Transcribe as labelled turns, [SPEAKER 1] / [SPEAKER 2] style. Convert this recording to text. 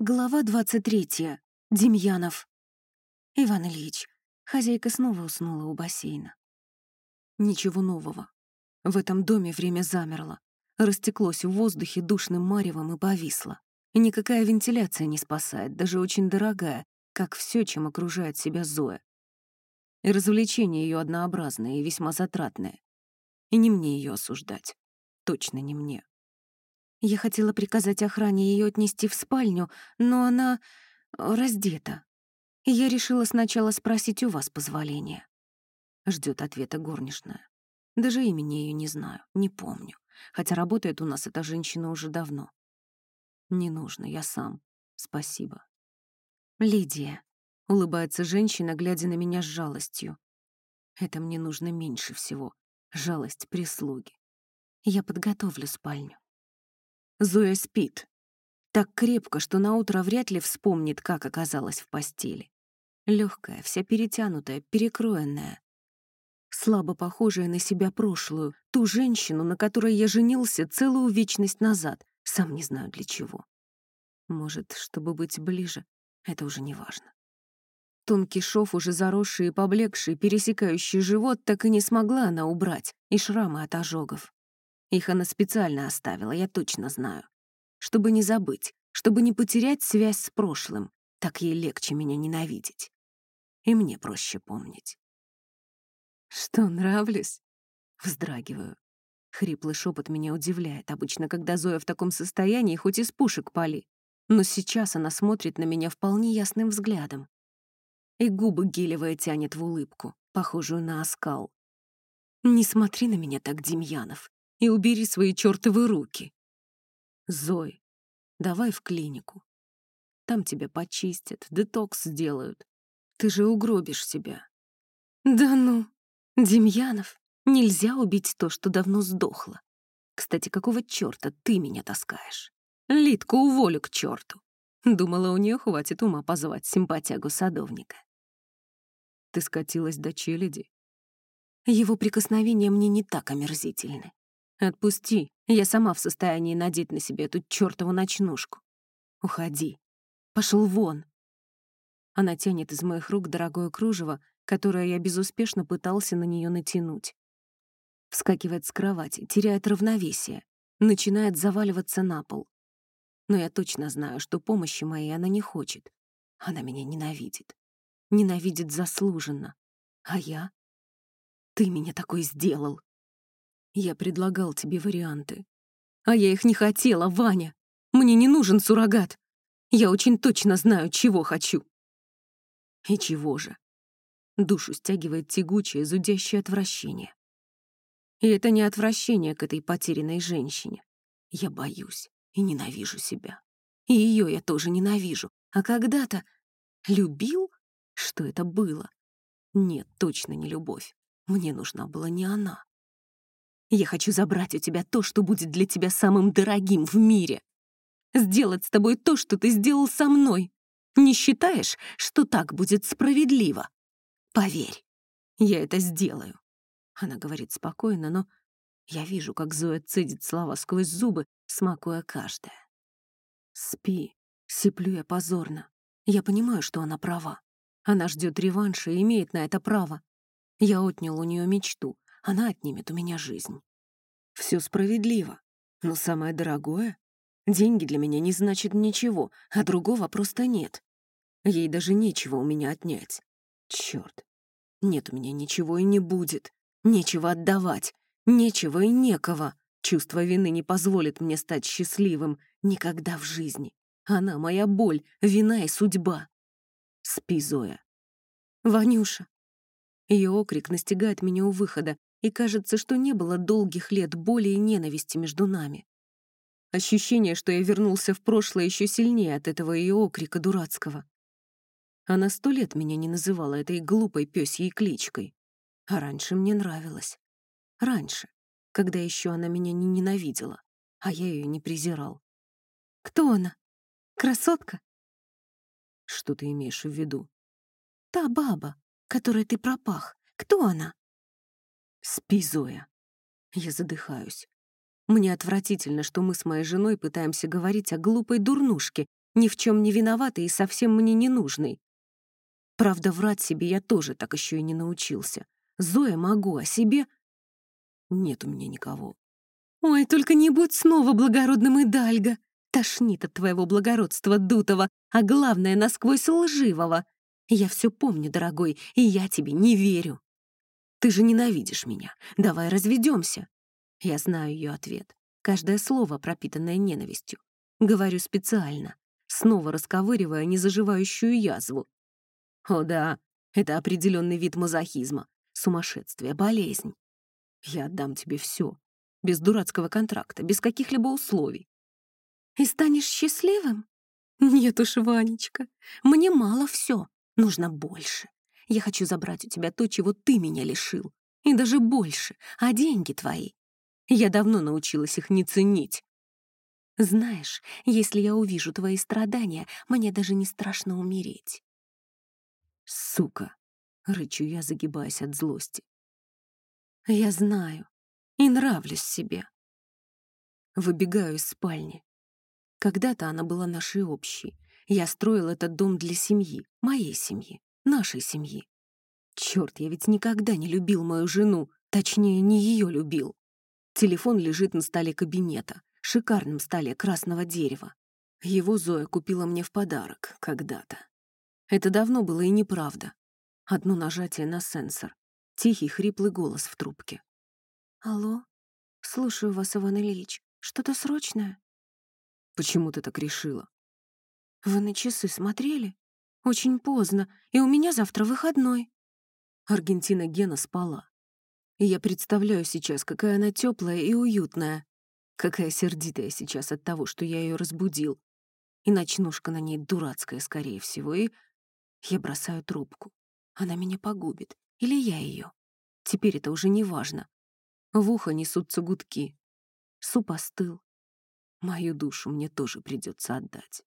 [SPEAKER 1] Глава 23. Демьянов. Иван Ильич. Хозяйка снова уснула у бассейна. Ничего нового. В этом доме время замерло. Растеклось в воздухе душным маревом и повисло. никакая вентиляция не спасает, даже очень дорогая, как все, чем окружает себя Зоя. И развлечения ее однообразные и весьма затратные. И не мне ее осуждать. Точно не мне. Я хотела приказать охране ее отнести в спальню, но она э, раздета. Я решила сначала спросить у вас позволения. Ждет ответа горничная. Даже имени ее не знаю, не помню. Хотя работает у нас эта женщина уже давно. Не нужно, я сам. Спасибо. Лидия. Улыбается женщина, глядя на меня с жалостью. Это мне нужно меньше всего. Жалость прислуги. Я подготовлю спальню. Зоя спит. Так крепко, что наутро вряд ли вспомнит, как оказалась в постели. Легкая, вся перетянутая, перекроенная. Слабо похожая на себя прошлую, ту женщину, на которой я женился целую вечность назад, сам не знаю для чего. Может, чтобы быть ближе, это уже не важно. Тонкий шов, уже заросший и поблекший, пересекающий живот, так и не смогла она убрать, и шрамы от ожогов. Их она специально оставила, я точно знаю. Чтобы не забыть, чтобы не потерять связь с прошлым. Так ей легче меня ненавидеть. И мне проще помнить. «Что, нравлюсь?» Вздрагиваю. Хриплый шепот меня удивляет. Обычно, когда Зоя в таком состоянии, хоть из пушек пали. Но сейчас она смотрит на меня вполне ясным взглядом. И губы гелевая тянет в улыбку, похожую на оскал. «Не смотри на меня так, Демьянов и убери свои чертовы руки. Зой, давай в клинику. Там тебя почистят, детокс сделают. Ты же угробишь себя. Да ну, Демьянов, нельзя убить то, что давно сдохло. Кстати, какого черта ты меня таскаешь? Литку уволю к черту. Думала, у нее хватит ума позвать симпатягу садовника. Ты скатилась до челяди. Его прикосновения мне не так омерзительны. Отпусти, я сама в состоянии надеть на себе эту чёртову ночнушку. Уходи. Пошел вон. Она тянет из моих рук дорогое кружево, которое я безуспешно пытался на нее натянуть. Вскакивает с кровати, теряет равновесие, начинает заваливаться на пол. Но я точно знаю, что помощи моей она не хочет. Она меня ненавидит. Ненавидит заслуженно. А я? Ты меня такой сделал. Я предлагал тебе варианты. А я их не хотела, Ваня. Мне не нужен суррогат. Я очень точно знаю, чего хочу. И чего же? Душу стягивает тягучее, зудящее отвращение. И это не отвращение к этой потерянной женщине. Я боюсь и ненавижу себя. И ее я тоже ненавижу. А когда-то любил? Что это было? Нет, точно не любовь. Мне нужна была не она. Я хочу забрать у тебя то, что будет для тебя самым дорогим в мире. Сделать с тобой то, что ты сделал со мной. Не считаешь, что так будет справедливо? Поверь, я это сделаю. Она говорит спокойно, но я вижу, как Зоя цедит слова сквозь зубы, смакуя каждое. Спи, сиплю я позорно. Я понимаю, что она права. Она ждет реванша и имеет на это право. Я отнял у нее мечту, она отнимет у меня жизнь. Все справедливо, но самое дорогое — деньги для меня не значит ничего, а другого просто нет. Ей даже нечего у меня отнять. Черт, нет у меня ничего и не будет. Нечего отдавать, нечего и некого. Чувство вины не позволит мне стать счастливым никогда в жизни. Она моя боль, вина и судьба. Спи, Зоя. Ванюша. Ее окрик настигает меня у выхода, и кажется, что не было долгих лет боли и ненависти между нами. Ощущение, что я вернулся в прошлое еще сильнее от этого ее окрика дурацкого. Она сто лет меня не называла этой глупой пёсьей кличкой. А раньше мне нравилось. Раньше, когда еще она меня не ненавидела, а я ее не презирал. «Кто она? Красотка?» «Что ты имеешь в виду?» «Та баба, которой ты пропах. Кто она?» «Спи, Зоя». Я задыхаюсь. Мне отвратительно, что мы с моей женой пытаемся говорить о глупой дурнушке, ни в чем не виноватый и совсем мне не нужный. Правда, врать себе я тоже так еще и не научился. Зоя могу, а себе... Нет у меня никого. Ой, только не будь снова благородным и дальга. Тошнит от твоего благородства дутого, а главное, насквозь лживого. Я все помню, дорогой, и я тебе не верю. Ты же ненавидишь меня. Давай разведемся. Я знаю ее ответ. Каждое слово, пропитанное ненавистью. Говорю специально, снова расковыривая незаживающую язву. О да, это определенный вид мазохизма, сумасшествие, болезнь. Я отдам тебе все, без дурацкого контракта, без каких-либо условий. И станешь счастливым? Нет уж, Ванечка, мне мало все, нужно больше. Я хочу забрать у тебя то, чего ты меня лишил. И даже больше, а деньги твои. Я давно научилась их не ценить. Знаешь, если я увижу твои страдания, мне даже не страшно умереть. Сука, рычу я, загибаясь от злости. Я знаю и нравлюсь себе. Выбегаю из спальни. Когда-то она была нашей общей. Я строил этот дом для семьи, моей семьи, нашей семьи. Черт, я ведь никогда не любил мою жену, точнее, не ее любил. Телефон лежит на столе кабинета, шикарном столе красного дерева. Его Зоя купила мне в подарок когда-то. Это давно было и неправда. Одно нажатие на сенсор. Тихий, хриплый голос в трубке. «Алло? Слушаю вас, Иван Ильич. Что-то срочное?» «Почему ты так решила?» «Вы на часы смотрели? Очень поздно, и у меня завтра выходной». Аргентина Гена спала. И я представляю сейчас, какая она теплая и уютная. Какая сердитая сейчас от того, что я ее разбудил. И ночнушка на ней дурацкая, скорее всего, и я бросаю трубку. Она меня погубит. Или я ее. Теперь это уже не важно. В ухо несутся гудки. Суп остыл. Мою душу мне тоже придется отдать.